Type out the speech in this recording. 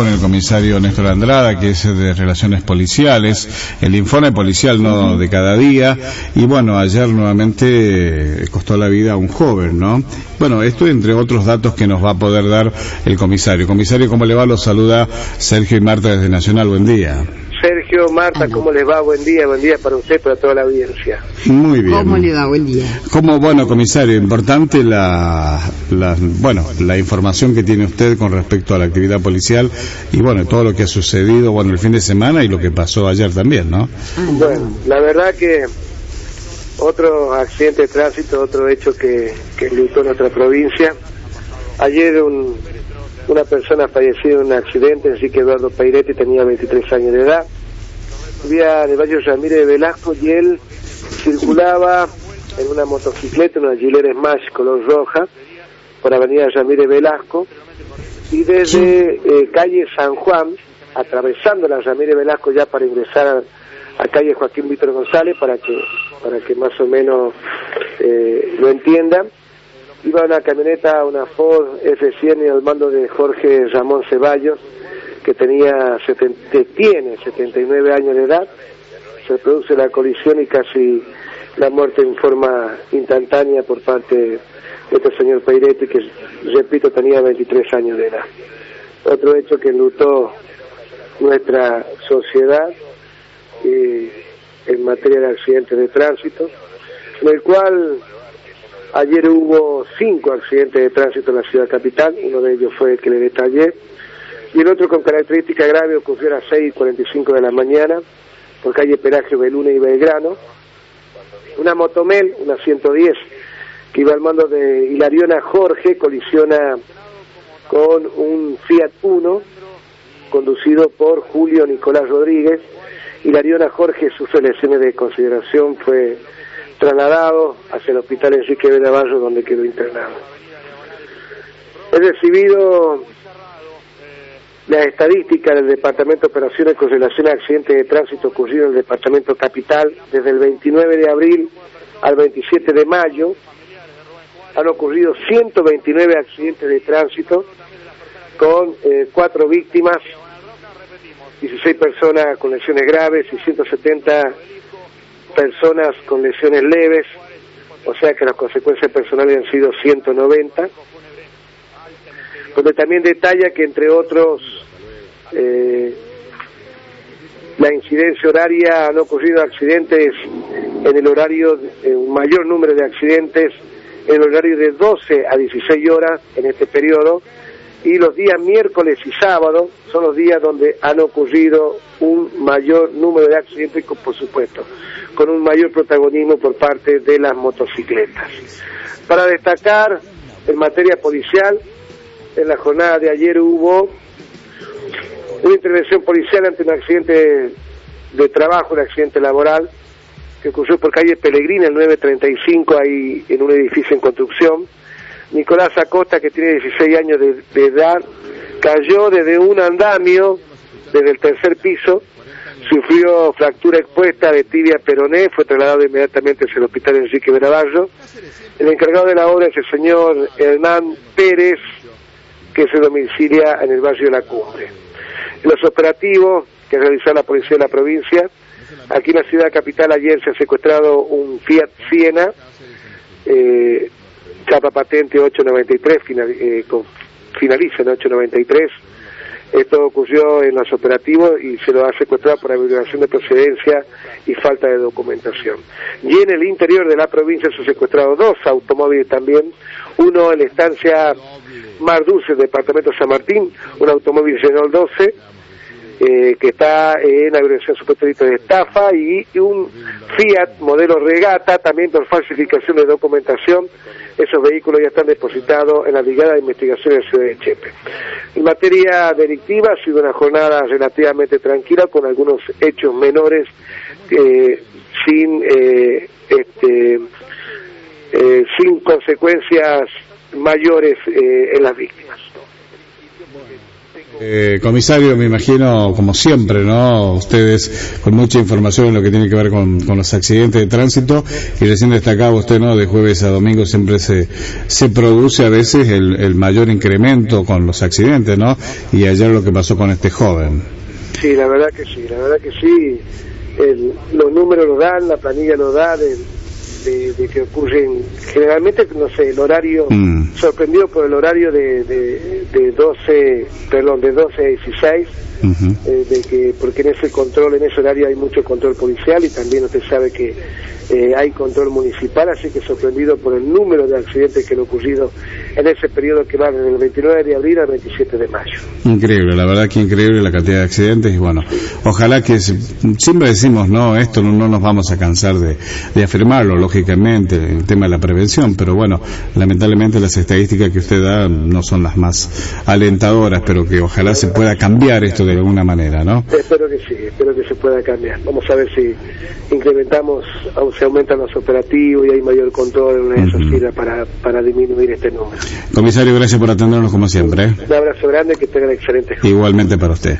con el comisario Néstor Andrada, que es de Relaciones Policiales, el informe policial no de cada día, y bueno, ayer nuevamente costó la vida a un joven, ¿no? Bueno, esto entre otros datos que nos va a poder dar el comisario. Comisario, ¿cómo le va? Lo saluda Sergio y Marta desde Nacional. Buen día. Sergio, Marta, ¿cómo les va? Buen día, buen día para usted, para toda la audiencia. Muy bien. ¿Cómo le va? Buen día. Como, bueno, comisario, importante la, la, bueno, la información que tiene usted con respecto a la actividad policial y, bueno, todo lo que ha sucedido, bueno, el fin de semana y lo que pasó ayer también, ¿no? Bueno, la verdad que otro accidente de tránsito, otro hecho que, que enlutó nuestra provincia. Ayer un, una persona falleció en un accidente, así que Eduardo Pairetti tenía 23 años de edad. Vivía en el Valle Ramírez de Velasco y él circulaba en una motocicleta, una Gilera Smash color roja, por Avenida Ramírez Velasco, y desde eh, calle San Juan, atravesando la Ramírez Velasco ya para ingresar a, a calle Joaquín Víctor González, para que, para que más o menos eh, lo entiendan, iba una camioneta, una Ford F100 y al mando de Jorge Ramón Ceballos, que tenía que tiene 79 años de edad. Se produce la colisión y casi la muerte en forma instantánea por parte de este señor Peiretti, que repito tenía 23 años de edad. Otro hecho que enlutó nuestra sociedad eh, en materia de accidentes de tránsito, en el cual Ayer hubo cinco accidentes de tránsito en la ciudad capital, uno de ellos fue el que le detallé, y el otro con característica grave ocurrió a las 6.45 de la mañana, por calle Peragio, Beluna y Belgrano. Una motomel, una 110, que iba al mando de Hilariona Jorge, colisiona con un Fiat Uno, conducido por Julio Nicolás Rodríguez. Hilariona Jorge sufre lesiones de consideración, fue trasladado hacia el hospital Enrique de Navarro donde quedó internado. He recibido las estadísticas del Departamento de Operaciones con relación a accidentes de tránsito ocurridos en el Departamento Capital desde el 29 de abril al 27 de mayo. Han ocurrido 129 accidentes de tránsito con eh, cuatro víctimas, 16 personas con lesiones graves y 170 personas con lesiones leves, o sea que las consecuencias personales han sido 190, donde también detalla que entre otros eh, la incidencia horaria han ocurrido accidentes en el horario, un mayor número de accidentes en el horario de 12 a 16 horas en este periodo, y los días miércoles y sábado son los días donde han ocurrido un mayor número de accidentes, por supuesto, con un mayor protagonismo por parte de las motocicletas. Para destacar, en materia policial, en la jornada de ayer hubo una intervención policial ante un accidente de trabajo, un accidente laboral, que ocurrió por calle Pellegrina, el 935, ahí en un edificio en construcción, Nicolás Acosta, que tiene 16 años de, edad, cayó desde un andamio, desde el tercer piso, sufrió fractura expuesta de tibia peroné, fue trasladado inmediatamente hacia el hospital Enrique Veraballo. El encargado de la obra es el señor Hernán Pérez, que se domicilia en el barrio de La Cumbre. los operativos que realizó la policía de la provincia, aquí en la ciudad capital ayer se ha secuestrado un Fiat Siena, eh, capa patente 893, eh, finaliza en 893. Esto ocurrió en los operativos y se lo ha secuestrado por violación de procedencia y falta de documentación. Y en el interior de la provincia se han secuestrado dos automóviles también, uno en la estancia Mar Dulce, departamento de San Martín, un automóvil Renault 12, eh, que está en la violación supuesto de estafa, y un Fiat modelo Regata, también por falsificación de documentación, esos vehículos ya están depositados en la Brigada de Investigación de Ciudad de Chepe. En materia delictiva ha sido una jornada relativamente tranquila con algunos hechos menores eh, sin eh, este, eh, sin consecuencias mayores en las víctimas. Eh, comisario, me imagino, como siempre, ¿no? Ustedes con mucha información en lo que tiene que ver con, los accidentes de tránsito y recién destacaba usted, ¿no? De jueves a domingo siempre se, se produce a veces el, mayor incremento con los accidentes, ¿no? Y ayer lo que pasó con este joven. Sí, la verdad que sí, la verdad que sí. los números lo dan, la planilla lo da, de, de, que ocurren generalmente no sé el horario mm. sorprendido por el horario de, de, de 12 perdón de 12 a 16 eh, de que porque en ese control en ese horario hay mucho control policial y también usted sabe que eh, hay control municipal, así que sorprendido por el número de accidentes que han ocurrido en ese periodo que va desde el 29 de abril al 27 de mayo. Increíble, la verdad que increíble la cantidad de accidentes y bueno, ojalá que siempre decimos, no, esto no, nos vamos a cansar de, afirmarlo, lógicamente, el tema de la prevención, pero bueno, lamentablemente las estadísticas que usted da no son las más alentadoras, pero que ojalá se pueda cambiar esto de alguna manera, ¿no? Espero que sí, espero que se pueda cambiar. Vamos a ver si incrementamos se aumentan los operativos y hay mayor control en una para, para disminuir este número. Comisario, gracias por atendernos como siempre. ¿eh? Un abrazo grande, que tengan excelente. Igualmente para usted.